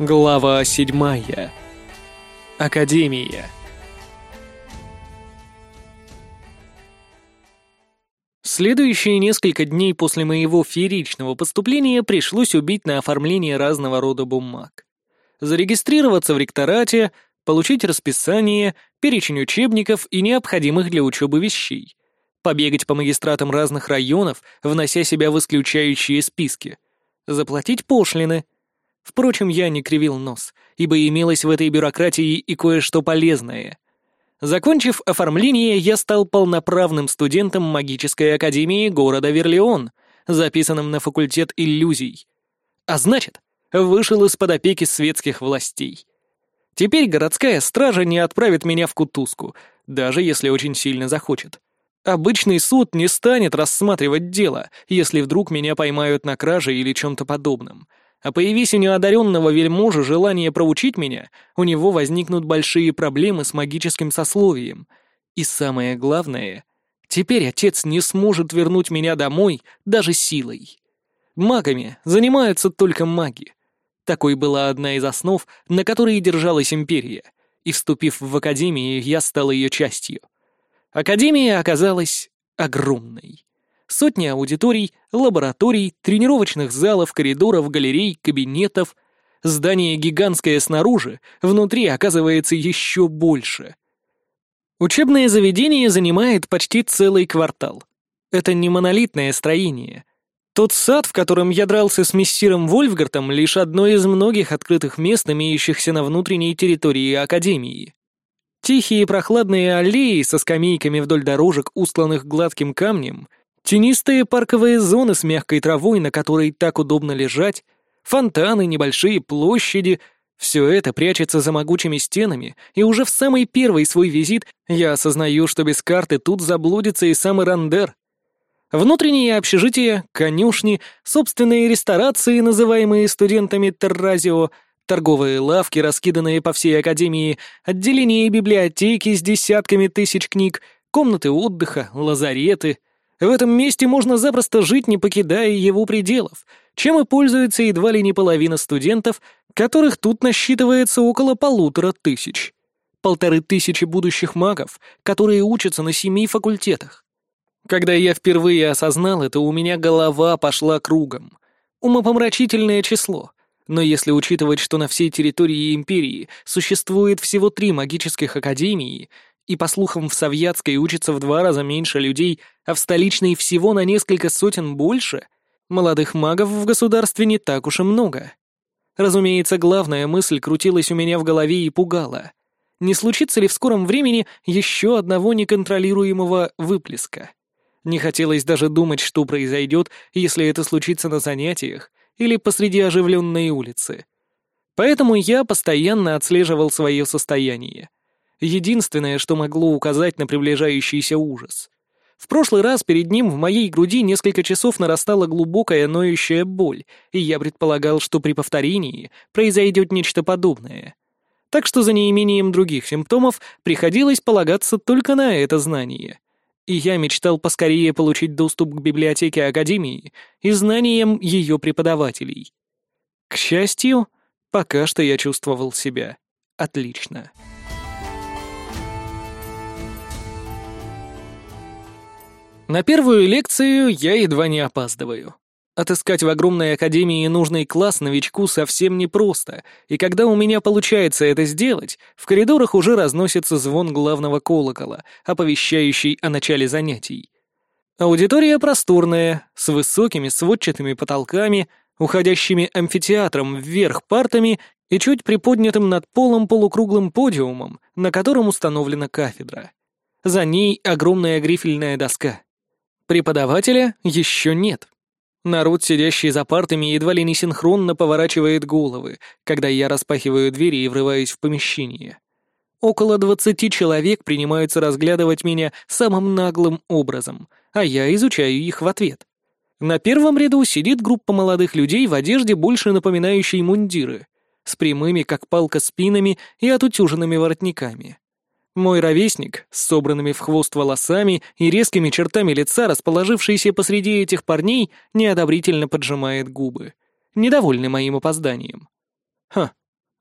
Глава седьмая. Академия. Следующие несколько дней после моего фееричного поступления пришлось убить на оформление разного рода бумаг. Зарегистрироваться в ректорате, получить расписание, перечень учебников и необходимых для учебы вещей. Побегать по магистратам разных районов, внося себя в исключающие списки. Заплатить пошлины. Впрочем, я не кривил нос, ибо имелось в этой бюрократии и кое-что полезное. Закончив оформление, я стал полноправным студентом магической академии города Верлеон, записанным на факультет иллюзий. А значит, вышел из-под опеки светских властей. Теперь городская стража не отправит меня в кутузку, даже если очень сильно захочет. Обычный суд не станет рассматривать дело, если вдруг меня поймают на краже или чем-то подобном. А появись у неодаренного вельможа желание проучить меня, у него возникнут большие проблемы с магическим сословием. И самое главное, теперь отец не сможет вернуть меня домой даже силой. Магами занимаются только маги. Такой была одна из основ, на которой держалась империя, и, вступив в академию, я стал ее частью. Академия оказалась огромной. Сотни аудиторий, лабораторий, тренировочных залов, коридоров, галерей, кабинетов. Здание гигантское снаружи, внутри оказывается еще больше. Учебное заведение занимает почти целый квартал. Это не монолитное строение. Тот сад, в котором я дрался с мессиром Вольфгартом, лишь одно из многих открытых мест, имеющихся на внутренней территории Академии. Тихие прохладные аллеи со скамейками вдоль дорожек, устланных гладким камнем, тенистые парковые зоны с мягкой травой, на которой так удобно лежать, фонтаны, небольшие площади — все это прячется за могучими стенами, и уже в самый первый свой визит я осознаю, что без карты тут заблудится и сам Ирандер. Внутренние общежития, конюшни, собственные ресторации, называемые студентами Терразио — торговые лавки, раскиданные по всей академии, отделения библиотеки с десятками тысяч книг, комнаты отдыха, лазареты. В этом месте можно запросто жить, не покидая его пределов, чем и пользуется едва ли не половина студентов, которых тут насчитывается около полутора тысяч. Полторы тысячи будущих магов, которые учатся на семи факультетах. Когда я впервые осознал это, у меня голова пошла кругом. Умопомрачительное число — но если учитывать, что на всей территории Империи существует всего три магических академии, и, по слухам, в Савьятской учатся в два раза меньше людей, а в столичной всего на несколько сотен больше, молодых магов в государстве не так уж и много. Разумеется, главная мысль крутилась у меня в голове и пугала. Не случится ли в скором времени еще одного неконтролируемого выплеска? Не хотелось даже думать, что произойдет, если это случится на занятиях, или посреди оживленной улицы. Поэтому я постоянно отслеживал свое состояние. Единственное, что могло указать на приближающийся ужас. В прошлый раз перед ним в моей груди несколько часов нарастала глубокая ноющая боль, и я предполагал, что при повторении произойдет нечто подобное. Так что за неимением других симптомов приходилось полагаться только на это знание — и я мечтал поскорее получить доступ к библиотеке Академии и знаниям ее преподавателей. К счастью, пока что я чувствовал себя отлично. На первую лекцию я едва не опаздываю. Отыскать в огромной академии нужный класс новичку совсем непросто, и когда у меня получается это сделать, в коридорах уже разносится звон главного колокола, оповещающий о начале занятий. Аудитория просторная, с высокими сводчатыми потолками, уходящими амфитеатром вверх партами и чуть приподнятым над полом полукруглым подиумом, на котором установлена кафедра. За ней огромная грифельная доска. Преподавателя еще нет. Народ, сидящий за партами, едва ли не синхронно поворачивает головы, когда я распахиваю двери и врываюсь в помещение. Около двадцати человек принимаются разглядывать меня самым наглым образом, а я изучаю их в ответ. На первом ряду сидит группа молодых людей в одежде, больше напоминающей мундиры, с прямыми, как палка, спинами и отутюженными воротниками. Мой ровесник, с собранными в хвост волосами и резкими чертами лица, расположившийся посреди этих парней, неодобрительно поджимает губы, недовольный моим опозданием. Ха,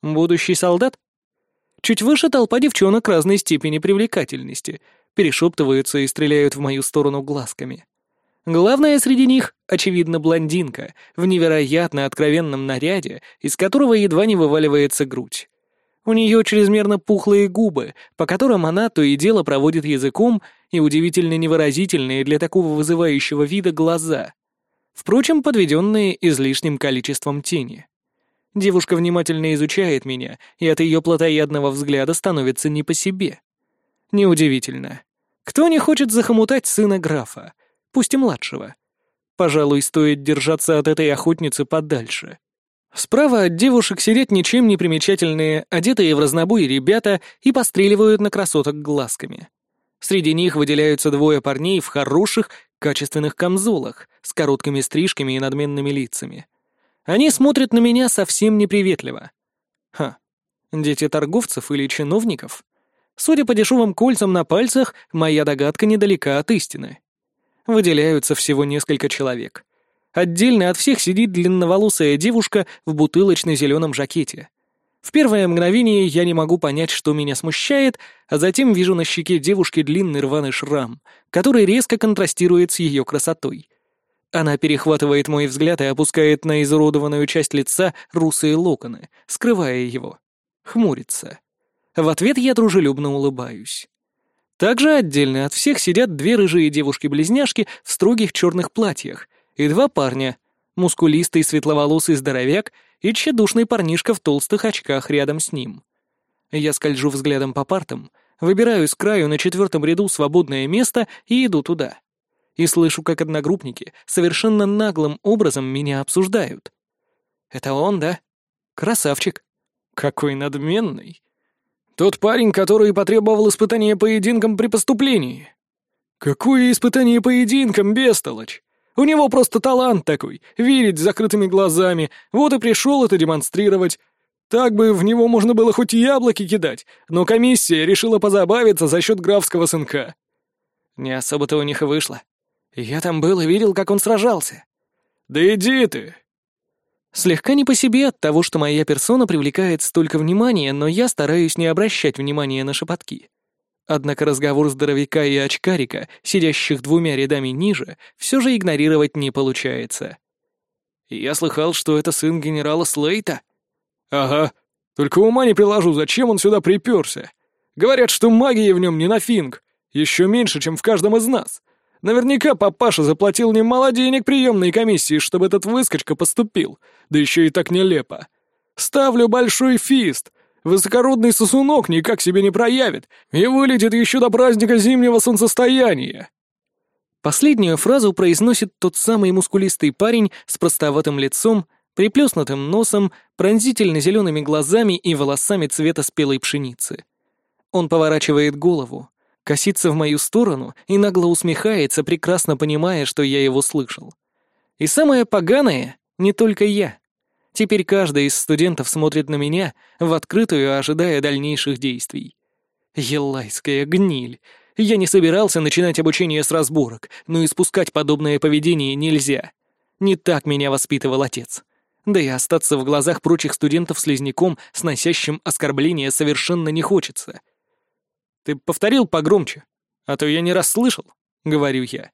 Будущий солдат? Чуть выше толпа девчонок разной степени привлекательности, перешептываются и стреляют в мою сторону глазками. Главная среди них, очевидно, блондинка, в невероятно откровенном наряде, из которого едва не вываливается грудь. У нее чрезмерно пухлые губы, по которым она то и дело проводит языком, и удивительно невыразительные для такого вызывающего вида глаза. Впрочем, подведенные излишним количеством тени. Девушка внимательно изучает меня, и от ее плотоядного взгляда становится не по себе. Неудивительно. Кто не хочет захомутать сына графа, пусть и младшего? Пожалуй, стоит держаться от этой охотницы подальше. Справа от девушек сидят ничем не примечательные, одетые в разнобой ребята и постреливают на красоток глазками. Среди них выделяются двое парней в хороших, качественных камзолах, с короткими стрижками и надменными лицами. Они смотрят на меня совсем неприветливо. Ха, дети торговцев или чиновников? Судя по дешевым кольцам на пальцах, моя догадка недалека от истины. Выделяются всего несколько человек. Отдельно от всех сидит длинноволосая девушка в бутылочно-зеленом жакете. В первое мгновение я не могу понять, что меня смущает, а затем вижу на щеке девушки длинный рваный шрам, который резко контрастирует с ее красотой. Она перехватывает мой взгляд и опускает на изуродованную часть лица русые локоны, скрывая его. Хмурится. В ответ я дружелюбно улыбаюсь. Также отдельно от всех сидят две рыжие девушки-близняшки в строгих черных платьях — и два парня, мускулистый светловолосый здоровяк и тщедушный парнишка в толстых очках рядом с ним. Я скольжу взглядом по партам, выбираю с краю на четвертом ряду свободное место и иду туда. И слышу, как одногруппники совершенно наглым образом меня обсуждают. «Это он, да? Красавчик. Какой надменный. Тот парень, который потребовал испытания поединком при поступлении. Какое испытание поединком, бестолочь? У него просто талант такой, верить с закрытыми глазами, вот и пришел это демонстрировать. Так бы в него можно было хоть яблоки кидать, но комиссия решила позабавиться за счет графского сынка. Не особо-то у них и вышло. Я там был и видел, как он сражался. Да иди ты! Слегка не по себе от того, что моя персона привлекает столько внимания, но я стараюсь не обращать внимания на шепотки. Однако разговор здоровяка и очкарика, сидящих двумя рядами ниже, все же игнорировать не получается. «Я слыхал, что это сын генерала Слейта?» «Ага. Только ума не приложу, зачем он сюда приперся? Говорят, что магии в нем не на финг. Еще меньше, чем в каждом из нас. Наверняка папаша заплатил немало денег приемной комиссии, чтобы этот выскочка поступил. Да еще и так нелепо. Ставлю большой фист. Высокородный сосунок никак себе не проявит и вылетит еще до праздника зимнего солнцестояния. Последнюю фразу произносит тот самый мускулистый парень с простоватым лицом, приплюснутым носом, пронзительно зелеными глазами и волосами цвета спелой пшеницы. Он поворачивает голову, косится в мою сторону и нагло усмехается, прекрасно понимая, что я его слышал. И самое поганое — не только я. Теперь каждый из студентов смотрит на меня в открытую, ожидая дальнейших действий. Елайская гниль. Я не собирался начинать обучение с разборок, но испускать подобное поведение нельзя. Не так меня воспитывал отец. Да и остаться в глазах прочих студентов слизняком, сносящим оскорбления, совершенно не хочется. «Ты повторил погромче, а то я не расслышал», — говорю я.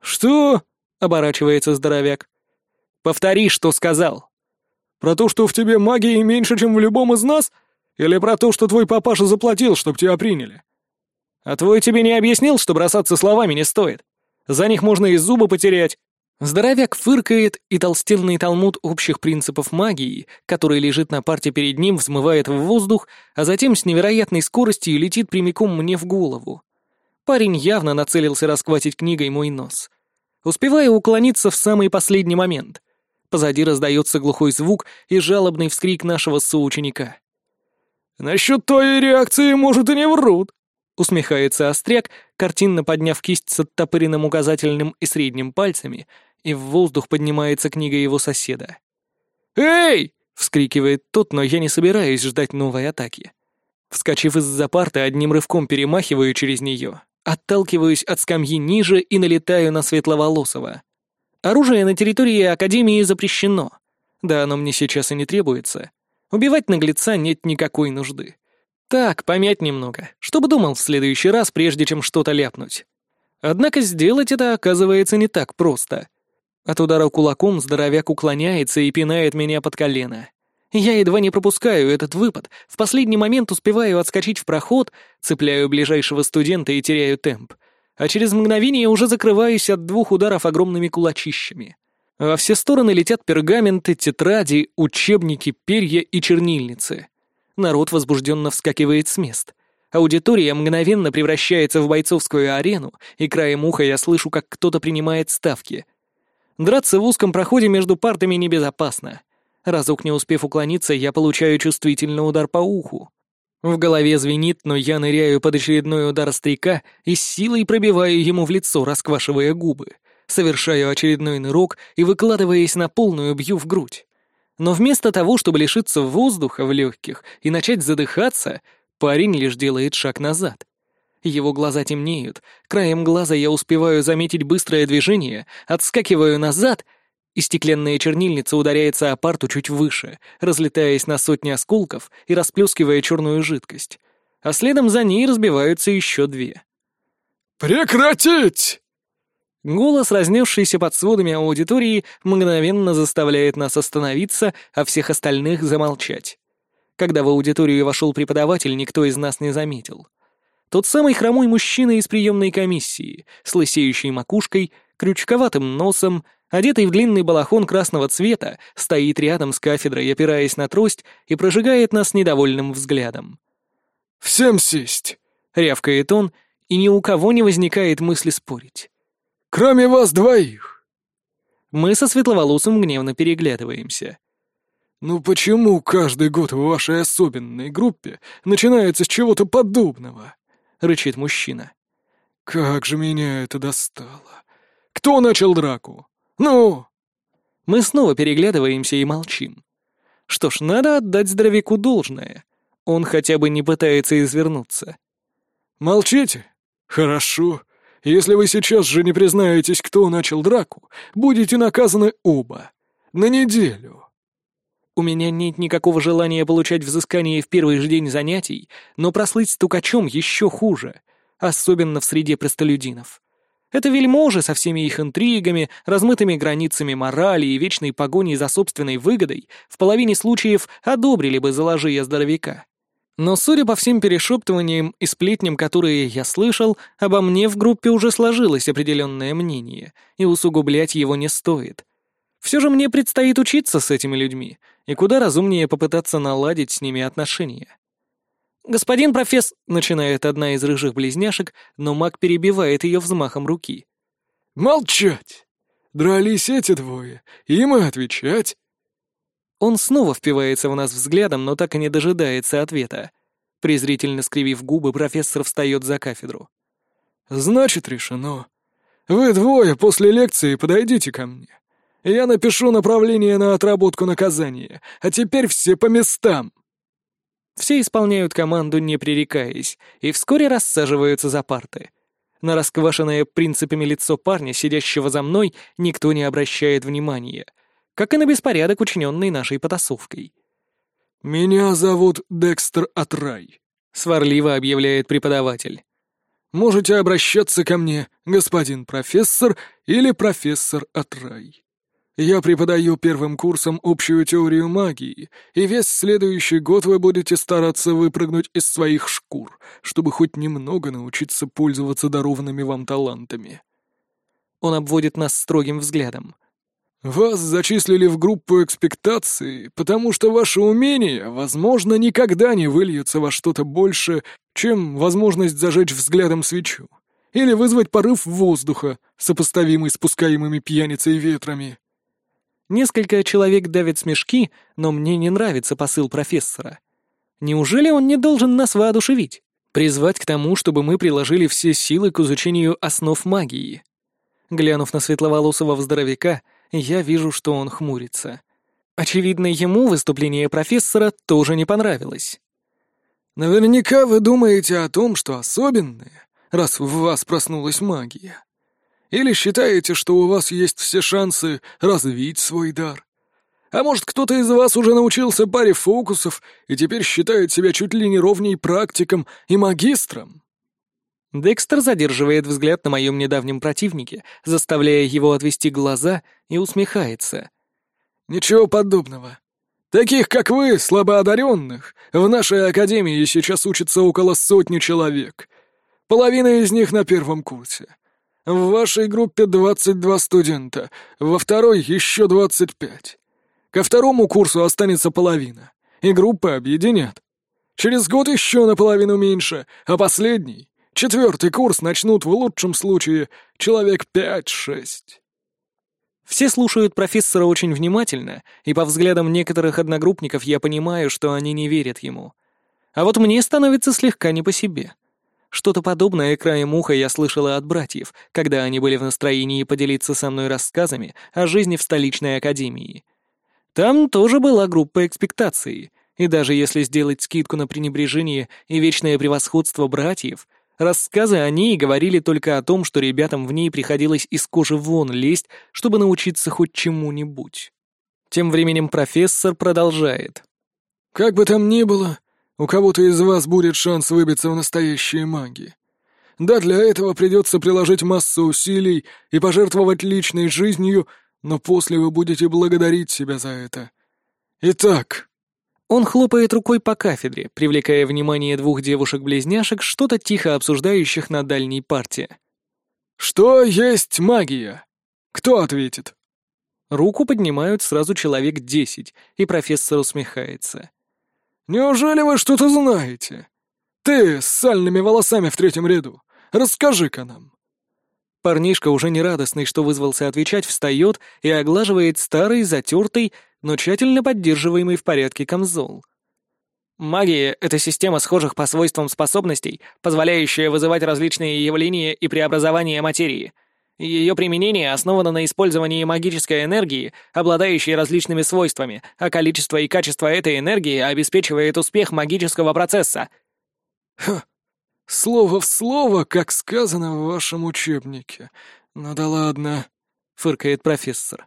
«Что?» — оборачивается здоровяк. «Повтори, что сказал». Про то, что в тебе магии меньше, чем в любом из нас? Или про то, что твой папаша заплатил, чтоб тебя приняли? А твой тебе не объяснил, что бросаться словами не стоит? За них можно и зубы потерять. Здоровяк фыркает, и толстенный талмуд общих принципов магии, который лежит на парте перед ним, взмывает в воздух, а затем с невероятной скоростью летит прямиком мне в голову. Парень явно нацелился раскватить книгой мой нос. Успеваю уклониться в самый последний момент. Позади раздается глухой звук и жалобный вскрик нашего соученика. «Насчет твоей реакции, может, и не врут», — усмехается Остряк, картинно подняв кисть с оттопыренным указательным и средним пальцами, и в воздух поднимается книга его соседа. «Эй!» — вскрикивает тот, но я не собираюсь ждать новой атаки. Вскочив из-за парты, одним рывком перемахиваю через нее, отталкиваюсь от скамьи ниже и налетаю на Светловолосого. Оружие на территории Академии запрещено. Да оно мне сейчас и не требуется. Убивать наглеца нет никакой нужды. Так, помять немного, чтобы думал в следующий раз, прежде чем что-то ляпнуть. Однако сделать это оказывается не так просто. От удара кулаком здоровяк уклоняется и пинает меня под колено. Я едва не пропускаю этот выпад, в последний момент успеваю отскочить в проход, цепляю ближайшего студента и теряю темп, а через мгновение уже закрываюсь от двух ударов огромными кулачищами. Во все стороны летят пергаменты, тетради, учебники, перья и чернильницы. Народ возбужденно вскакивает с мест. Аудитория мгновенно превращается в бойцовскую арену, и краем уха я слышу, как кто-то принимает ставки. Драться в узком проходе между партами небезопасно. Разок не успев уклониться, я получаю чувствительный удар по уху. В голове звенит, но я ныряю под очередной удар стрика и с силой пробиваю ему в лицо, расквашивая губы. Совершаю очередной нырок и, выкладываясь на полную, бью в грудь. Но вместо того, чтобы лишиться воздуха в легких и начать задыхаться, парень лишь делает шаг назад. Его глаза темнеют, краем глаза я успеваю заметить быстрое движение, отскакиваю назад, и стеклянная чернильница ударяется о парту чуть выше, разлетаясь на сотни осколков и расплескивая черную жидкость. А следом за ней разбиваются еще две. «Прекратить!» Голос, разнесшийся под сводами аудитории, мгновенно заставляет нас остановиться, а всех остальных замолчать. Когда в аудиторию вошел преподаватель, никто из нас не заметил. Тот самый хромой мужчина из приемной комиссии, с лысеющей макушкой, крючковатым носом, одетый в длинный балахон красного цвета, стоит рядом с кафедрой, опираясь на трость, и прожигает нас недовольным взглядом. «Всем сесть!» — рявкает он, и ни у кого не возникает мысли спорить. Кроме вас двоих!» Мы со Светловолосым гневно переглядываемся. «Ну почему каждый год в вашей особенной группе начинается с чего-то подобного?» — рычит мужчина. «Как же меня это достало! Кто начал драку? Ну!» Мы снова переглядываемся и молчим. Что ж, надо отдать здоровяку должное. Он хотя бы не пытается извернуться. «Молчите? Хорошо. Если вы сейчас же не признаетесь, кто начал драку, будете наказаны оба. На неделю». У меня нет никакого желания получать взыскание в первый же день занятий, но прослыть стукачом еще хуже, особенно в среде простолюдинов. Это вельможи со всеми их интригами, размытыми границами морали и вечной погоней за собственной выгодой в половине случаев одобрили бы заложи здоровяка. Но, судя по всем перешептываниям и сплетням, которые я слышал, обо мне в группе уже сложилось определенное мнение, и усугублять его не стоит. Все же мне предстоит учиться с этими людьми, и куда разумнее попытаться наладить с ними отношения. «Господин профессор...» — начинает одна из рыжих близняшек, но маг перебивает ее взмахом руки. «Молчать! Дрались эти двое, им и отвечать!» Он снова впивается в нас взглядом, но так и не дожидается ответа. Презрительно скривив губы, профессор встает за кафедру. «Значит, решено. Вы двое после лекции подойдите ко мне. Я напишу направление на отработку наказания, а теперь все по местам». Все исполняют команду, не пререкаясь, и вскоре рассаживаются за парты. На расквашенное принципами лицо парня, сидящего за мной, никто не обращает внимания — как и на беспорядок, учиненный нашей потасовкой. «Меня зовут Декстер Атрай», — сварливо объявляет преподаватель. «Можете обращаться ко мне, господин профессор или профессор Атрай. Я преподаю первым курсом общую теорию магии, и весь следующий год вы будете стараться выпрыгнуть из своих шкур, чтобы хоть немного научиться пользоваться дарованными вам талантами». Он обводит нас строгим взглядом. Вас зачислили в группу экспектации, потому что ваши умения, возможно, никогда не выльются во что-то больше, чем возможность зажечь взглядом свечу или вызвать порыв воздуха, сопоставимый с пускаемыми пьяницей ветрами. Несколько человек давят смешки, но мне не нравится посыл профессора. Неужели он не должен нас воодушевить? Призвать к тому, чтобы мы приложили все силы к изучению основ магии? Глянув на светловолосого здоровяка, я вижу, что он хмурится. Очевидно, ему выступление профессора тоже не понравилось. «Наверняка вы думаете о том, что особенное, раз в вас проснулась магия. Или считаете, что у вас есть все шансы развить свой дар. А может, кто-то из вас уже научился паре фокусов и теперь считает себя чуть ли не ровней практиком и магистром?» Декстер задерживает взгляд на моем недавнем противнике, заставляя его отвести глаза, и усмехается. «Ничего подобного. Таких, как вы, слабоодаренных, в нашей академии сейчас учатся около сотни человек. Половина из них на первом курсе. В вашей группе 22 студента, во второй еще 25. Ко второму курсу останется половина, и группы объединят. Через год еще наполовину меньше, а последний, четвертый курс начнут в лучшем случае человек пять-шесть. Все слушают профессора очень внимательно, и по взглядам некоторых одногруппников я понимаю, что они не верят ему. А вот мне становится слегка не по себе. Что-то подобное краем уха я слышала от братьев, когда они были в настроении поделиться со мной рассказами о жизни в столичной академии. Там тоже была группа экспектации, и даже если сделать скидку на пренебрежение и вечное превосходство братьев, рассказы о ней говорили только о том, что ребятам в ней приходилось из кожи вон лезть, чтобы научиться хоть чему-нибудь. Тем временем профессор продолжает. «Как бы там ни было, у кого-то из вас будет шанс выбиться в настоящие маги. Да, для этого придется приложить массу усилий и пожертвовать личной жизнью — но после вы будете благодарить себя за это. Итак...» Он хлопает рукой по кафедре, привлекая внимание двух девушек-близняшек, что-то тихо обсуждающих на дальней парте. «Что есть магия? Кто ответит?» Руку поднимают сразу человек десять, и профессор усмехается. «Неужели вы что-то знаете? Ты с сальными волосами в третьем ряду, расскажи-ка нам». Парнишка, уже не радостный, что вызвался отвечать, встает и оглаживает старый, затертый, но тщательно поддерживаемый в порядке камзол. Магия — это система схожих по свойствам способностей, позволяющая вызывать различные явления и преобразования материи. Ее применение основано на использовании магической энергии, обладающей различными свойствами, а количество и качество этой энергии обеспечивает успех магического процесса. Слово в слово, как сказано в вашем учебнике. Ну да ладно, фыркает профессор.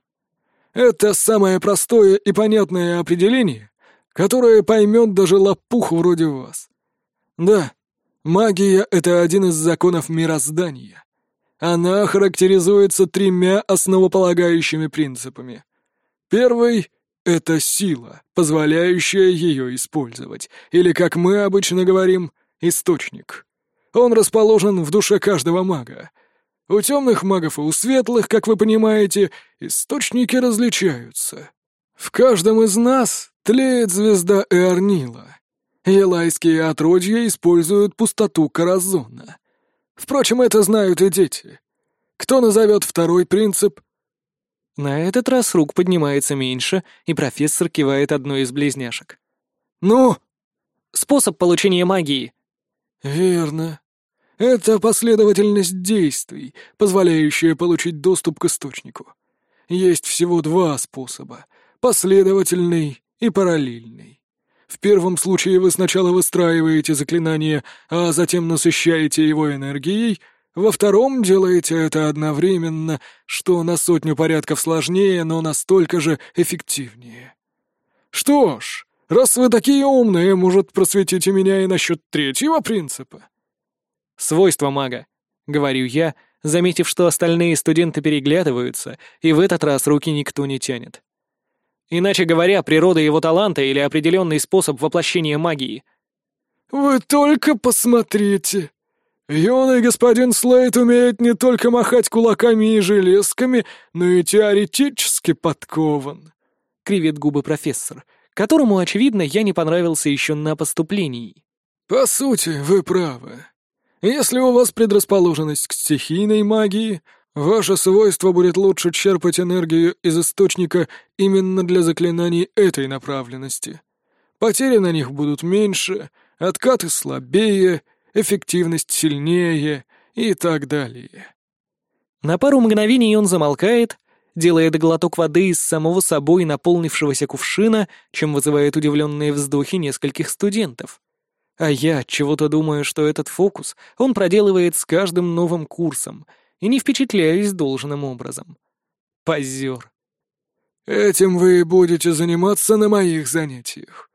Это самое простое и понятное определение, которое поймет даже лопух вроде вас. Да, магия — это один из законов мироздания. Она характеризуется тремя основополагающими принципами. Первый — это сила, позволяющая ее использовать, или, как мы обычно говорим, источник. Он расположен в душе каждого мага. У темных магов и у светлых, как вы понимаете, источники различаются. В каждом из нас тлеет звезда Эорнила. Елайские отродья используют пустоту Каразона. Впрочем, это знают и дети. Кто назовет второй принцип? На этот раз рук поднимается меньше, и профессор кивает одной из близняшек. «Ну?» «Способ получения магии». «Верно. Это последовательность действий, позволяющая получить доступ к источнику. Есть всего два способа — последовательный и параллельный. В первом случае вы сначала выстраиваете заклинание, а затем насыщаете его энергией, во втором делаете это одновременно, что на сотню порядков сложнее, но настолько же эффективнее. Что ж, раз вы такие умные, может, просветите меня и насчет третьего принципа? Свойства мага», — говорю я, заметив, что остальные студенты переглядываются, и в этот раз руки никто не тянет. Иначе говоря, природа его таланта или определенный способ воплощения магии. «Вы только посмотрите! Юный господин Слейд умеет не только махать кулаками и железками, но и теоретически подкован», — кривит губы профессор, которому, очевидно, я не понравился еще на поступлении. «По сути, вы правы. Если у вас предрасположенность к стихийной магии, ваше свойство будет лучше черпать энергию из источника именно для заклинаний этой направленности. Потери на них будут меньше, откаты слабее, эффективность сильнее и так далее. На пару мгновений он замолкает, делает глоток воды из самого собой наполнившегося кувшина, чем вызывает удивленные вздохи нескольких студентов. А я чего-то думаю, что этот фокус он проделывает с каждым новым курсом и не впечатляюсь должным образом. Позер. Этим вы будете заниматься на моих занятиях.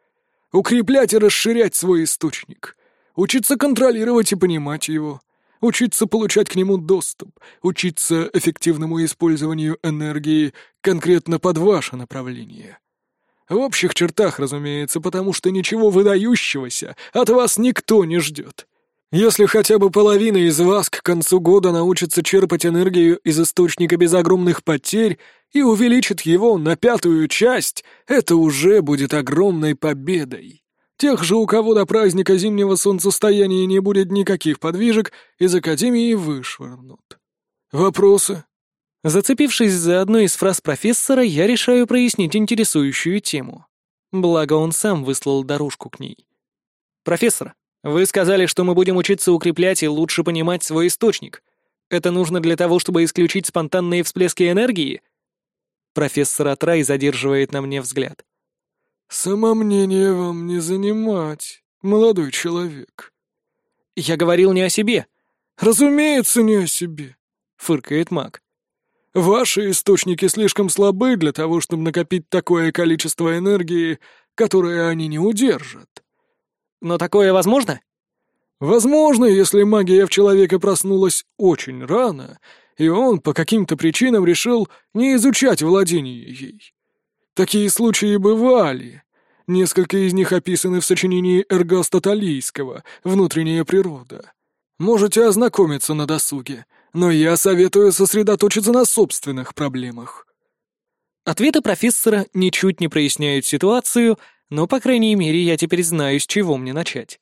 Укреплять и расширять свой источник. Учиться контролировать и понимать его. Учиться получать к нему доступ. Учиться эффективному использованию энергии конкретно под ваше направление. В общих чертах, разумеется, потому что ничего выдающегося от вас никто не ждет. Если хотя бы половина из вас к концу года научится черпать энергию из источника без огромных потерь и увеличит его на пятую часть, это уже будет огромной победой. Тех же, у кого до праздника зимнего солнцестояния не будет никаких подвижек, из Академии вышвырнут. Вопросы? Зацепившись за одну из фраз профессора, я решаю прояснить интересующую тему. Благо он сам выслал дорожку к ней. «Профессор, вы сказали, что мы будем учиться укреплять и лучше понимать свой источник. Это нужно для того, чтобы исключить спонтанные всплески энергии? Профессор Атрай задерживает на мне взгляд. Самомнение вам не занимать, молодой человек. Я говорил не о себе. Разумеется, не о себе, фыркает маг. Ваши источники слишком слабы для того, чтобы накопить такое количество энергии, которое они не удержат. Но такое возможно? Возможно, если магия в человека проснулась очень рано, и он по каким-то причинам решил не изучать владение ей. Такие случаи бывали. Несколько из них описаны в сочинении Эргаста Талийского «Внутренняя природа». Можете ознакомиться на досуге, но я советую сосредоточиться на собственных проблемах. Ответы профессора ничуть не проясняют ситуацию, но, по крайней мере, я теперь знаю, с чего мне начать.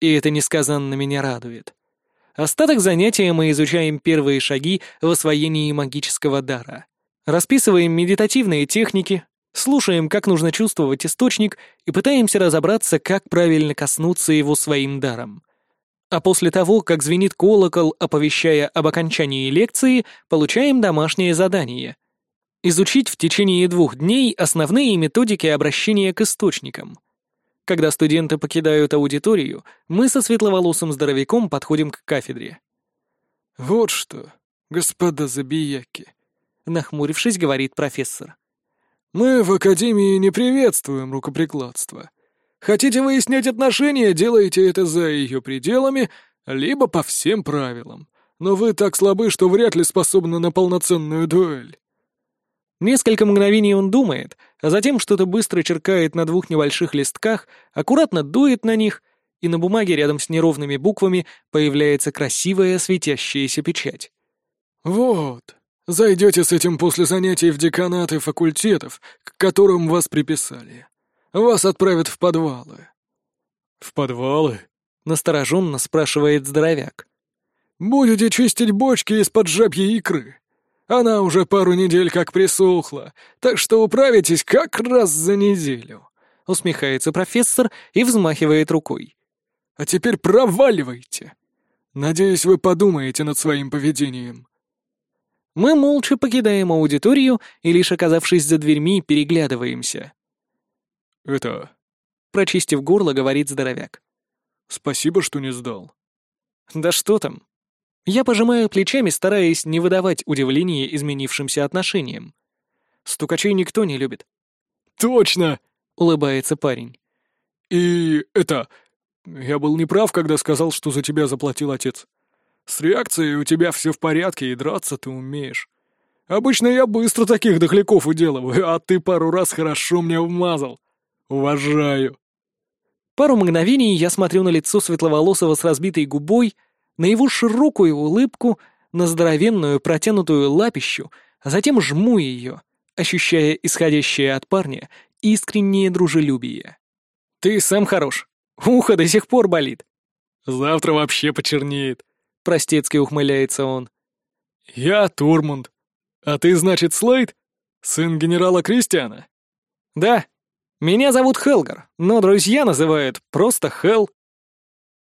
И это несказанно меня радует. Остаток занятия мы изучаем первые шаги в освоении магического дара. Расписываем медитативные техники, слушаем, как нужно чувствовать источник и пытаемся разобраться, как правильно коснуться его своим даром. А после того, как звенит колокол, оповещая об окончании лекции, получаем домашнее задание Изучить в течение двух дней основные методики обращения к источникам. Когда студенты покидают аудиторию, мы со светловолосым здоровяком подходим к кафедре. «Вот что, господа забияки», — нахмурившись, говорит профессор. «Мы в Академии не приветствуем рукоприкладство. Хотите выяснять отношения, делайте это за ее пределами, либо по всем правилам. Но вы так слабы, что вряд ли способны на полноценную дуэль. Несколько мгновений он думает, а затем что-то быстро черкает на двух небольших листках, аккуратно дует на них, и на бумаге рядом с неровными буквами появляется красивая светящаяся печать. «Вот, зайдете с этим после занятий в деканаты факультетов, к которым вас приписали. Вас отправят в подвалы». «В подвалы?» — настороженно спрашивает здоровяк. «Будете чистить бочки из-под жабьей икры. Она уже пару недель как присохла, так что управитесь как раз за неделю», — усмехается профессор и взмахивает рукой. «А теперь проваливайте. Надеюсь, вы подумаете над своим поведением». Мы молча покидаем аудиторию и, лишь оказавшись за дверьми, переглядываемся. «Это...» — прочистив горло, говорит здоровяк. «Спасибо, что не сдал». «Да что там?» Я пожимаю плечами, стараясь не выдавать удивления изменившимся отношениям. Стукачей никто не любит. «Точно!» — улыбается парень. «И это... Я был неправ, когда сказал, что за тебя заплатил отец. С реакцией у тебя все в порядке, и драться ты умеешь. Обычно я быстро таких дохляков уделываю, а ты пару раз хорошо мне вмазал. Уважаю». Пару мгновений я смотрю на лицо светловолосого с разбитой губой, на его широкую улыбку, на здоровенную протянутую лапищу, а затем жму ее, ощущая исходящее от парня искреннее дружелюбие. «Ты сам хорош. Ухо до сих пор болит». «Завтра вообще почернеет», — простецки ухмыляется он. «Я Турмунд. А ты, значит, Слейд? Сын генерала Кристиана?» «Да. Меня зовут Хелгар, но друзья называют просто Хел».